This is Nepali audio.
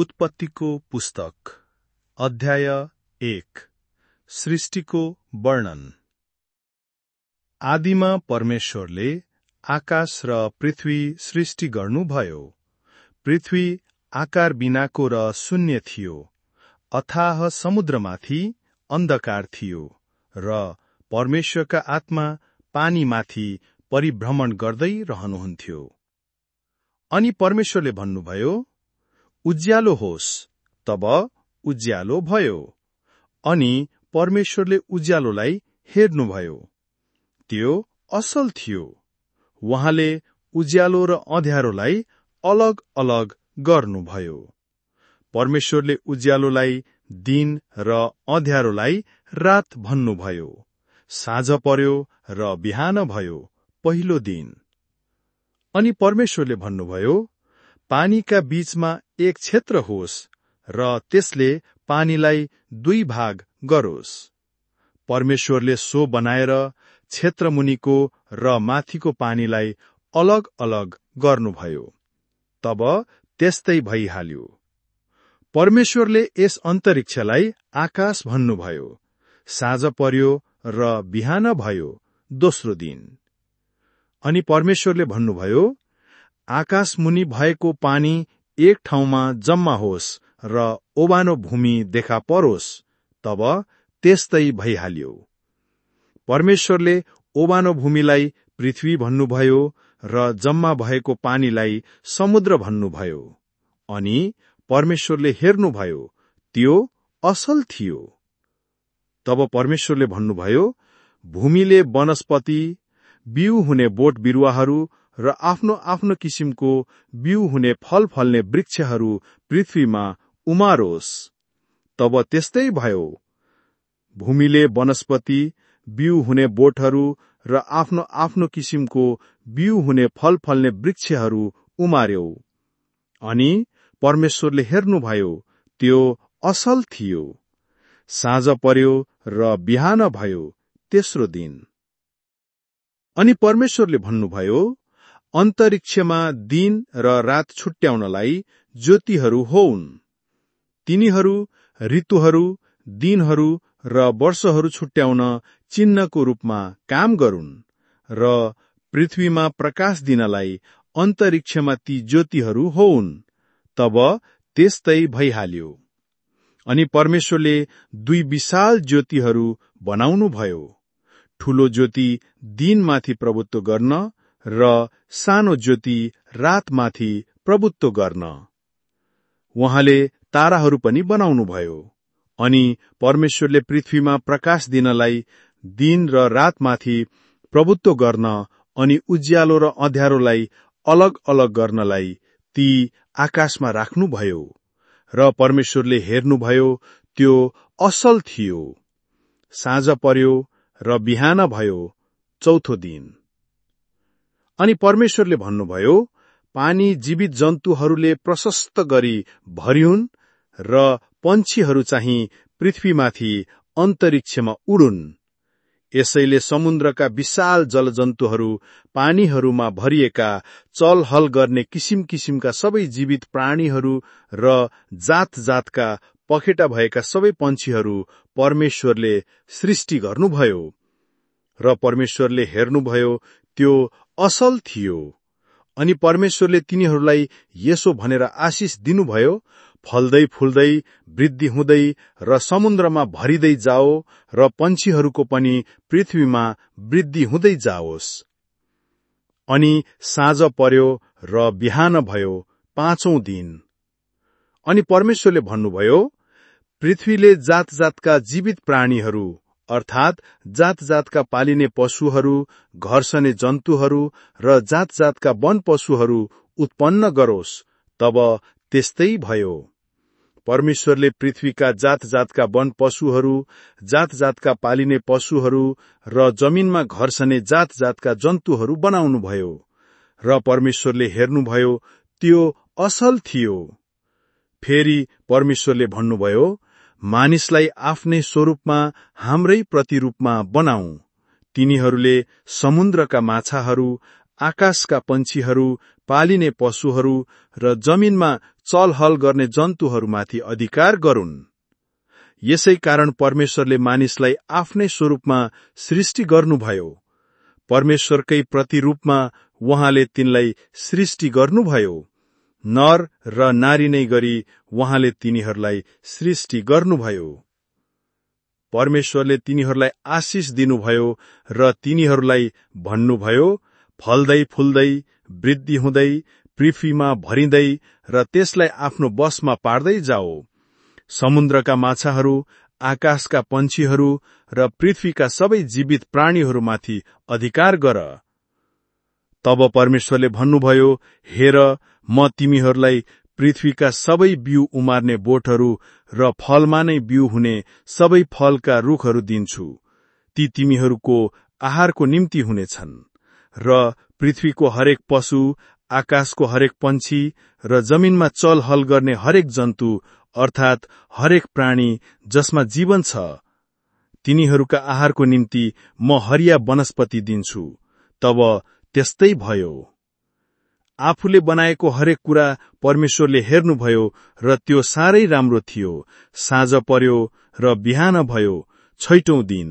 उत्पत्तिको पुस्तक अध्याय एक सृष्टिको वर्णन। आदिमा परमेश्वरले आकाश र पृथ्वी सृष्टि गर्नुभयो। पृथ्वी आकार बिनाको र शून्य थियो। अथाह समुद्रमाथि अन्धकार थियो र परमेश्वरका आत्मा पानीमाथि परिभ्रमण गर्दै रहनुहुन्थ्यो। अनि परमेश्वरले भन्नुभयो उज्यालो होस् तब उज्यालो भयो अनि परमेश्वरले उज्यालोलाई हेर्नुभयो। त्यो असल थियो। उहाँले उज्यालो र अँध्यारोलाई अलग अलग गर्नुभयो। परमेश्वरले उज्यालोलाई दिन र अँध्यारोलाई रात भन्नुभयो। साँझ पर्यो र बिहान भयो पहिलो दिन। अनि परमेश्वरले भन्नुभयो पानीका बीचमा एक क्षेत्र होस् र त्यसले पानीलाई दुई भाग गरोस्। परमेश्वरले सो बनाएर क्षेत्र मुनिको र माथिको पानीलाई अलग अलग गर्नुभयो तब त्यस्तै भइहाल्यो। परमेश्वरले यस अन्तरिक्षलाई आकाश भन्नुभयो साँझ पर्यो र बिहान भयो दोस्रो दिन। अनि परमेश्वरले भन्नुभयो आकाश मुनि भएको पानी एक ठाउँमा जम्मा होस् र ओबानो भूमि देखा परोस् तब त्यस्तै भइहाल्यो। परमेश्वरले ओबानो भूमिलाई पृथ्वी भन्नुभयो र जम्मा भएको पानीलाई समुद्र भन्नुभयो अनि परमेश्वरले हेर्नुभयो त्यो असल थियो। तब परमेश्वरले भन्नुभयो भूमिले वनस्पति बिउ हुने बोट बिरुवाहरू र आफ्नो आफ्नो किसिमको बिउ हुने फल फल्ने वृक्षहरू पृथ्वीमा उमारोस्। तब त्यस्तै भयो। भूमिले वनस्पति बिउ हुने बोटहरू र आफ्नो आफ्नो किसिमको बिउ हुने फल फल्ने वृक्षहरू उमार्यो। अनि परमेश्वरले हेर्नुभयो त्यो असल थियो। साँझ पर्यो र बिहान भयो तेस्रो दिन। अनि परमेश्वरले भन्नुभयो अन्तरिक्षमा दिन र रात छुट्याउनलाई ज्योतिहरू होउन् तिनीहरू ऋतुहरू दिनहरू र वर्षहरू छुट्याउन चिन्हको रूपमा काम गरून् र पृथ्वीमा प्रकाश दिनलाई अन्तरिक्षमा ती ज्योतिहरू होउन् तब त्यस्तै भइहाल्यो। अनि परमेश्वरले दुई विशाल ज्योतिहरू बनाउनुभयो। ठूलो ज्योति दिनमाथि प्रभुत्व गर्न र सानो ज्योति रातमाथि प्रभुत्व गर्न। उहाँले ताराहरू पनि बनाउनुभयो अनि परमेश्वरले पृथ्वीमा प्रकाश दिनलाई दिन र रातमाथि प्रभुत्व गर्न अनि उज्यालो र अँध्यारोलाई अलग अलग गर्नलाई ती आकाशमा राख्नुभयो र परमेश्वरले हेर्नुभयो त्यो असल थियो। साँझ पर्यो र बिहान भयो चौथो दिन। अनि परमेश्वरले भन्नुभयो पानी जीवित जन्तुहरूले प्रशस्त गरी भरिउन् र पन्छीहरू चाहिँ पृथ्वीमाथि अन्तरिक्षमा उडुन्। यसैले समुद्रका विशाल जलजन्तुहरू पानीहरूमा भरिएका चलहल गर्ने किसिम किसिमका सबै जीवित प्राणीहरू र जात जातका पखेटा भएका सबै पन्छीहरू परमेश्वरले सृष्टि गर्नुभयो। र परमेश्वरले हेर्नुभयो त्यो असल थियो। अनि परमेश्वरले तिनीहरूलाई यसो भनेर आशिष दिनुभयो फल्दै फुल्दै वृद्धि हुँदै र समुद्रमा भरिँदै जाओ र पन्छीहरूको पनि पृथ्वीमा वृद्धि हुँदै जाओस्। अनि साँझ पर्यो र बिहान भयो पाँचौं दिन। अनि परमेश्वरले भन्नुभयो पृथ्वीले जात जातका जीवित प्राणीहरू अर्थात जात जातका पालिने पशुहरू घर्षने जन्तुहरू र जात जातका वन पशुहरू उत्पन्न गरोस् तब त्यस्तै भयो। परमेश्वरले पृथ्वीका जात जातका वन पशुहरू जात जातका पालिने पशुहरू र जमिनमा घर्षने जात जातका जन्तुहरू बनाउनुभयो र परमेश्वरले हेर्नुभयो त्यो असल थियो। फेरि परमेश्वरले भन्नुभयो मानिसलाई आफ्नै स्वरूपमा हाम्रै प्रतिरूपमा बनाऊ। तिनीहरूले समुद्रका माछाहरू आकाशका पंक्षीहरू पालिने पशुहरू र जमिनमा चलहल गर्ने जन्तुहरूमाथि अधिकार गरून्। यसै कारण परमेश्वरले मानिसलाई आफ्नै स्वरूपमा सृष्टि गर्नुभयो। परमेश्वरकै प्रतिरूपमा उहाँले तिनलाई सृष्टि गर्नुभयो। नर र नारी नै गरी उहाँले तिनीहरूलाई सृष्टि गर्नुभयो। परमेश्वरले तिनीहरूलाई आशिष दिनुभयो र तिनीहरूलाई भन्नुभयो फल्दै फुल्दै वृद्धि हुँदै पृथ्वीमा भरिँदै र त्यसलाई आफ्नो बसमा पार्दै जाओ। समुद्रका माछाहरू आकाशका पंक्षीहरू र पृथ्वीका सबै जीवित प्राणीहरूमाथि अधिकार गर। तब परमेश्वरले भन्नुभयो हेर म तिमीहरूलाई पृथ्वीका सबै बिउ उमार्ने बोटहरू र फलमा नै बिउ हुने सबै फलका रूखहरू दिन्छु। ती तिमीहरूको आहारको निम्ति हुनेछन् र पृथ्वीको हरेक पशु आकाशको हरेक पंक्षी र जमिनमा चलहल गर्ने हरेक जन्तु अर्थात हरेक प्राणी जसमा जीवन छ तिनीहरूका आहारको निम्ति म हरिया वनस्पति दिन्छु। तब त्यस्तै भयो। आफूले बनाएको हरेक कुरा परमेश्वरले हेर्नुभयो र त्यो साह्रै राम्रो थियो। साँझ पर्यो र बिहान भयो छैटौं दिन।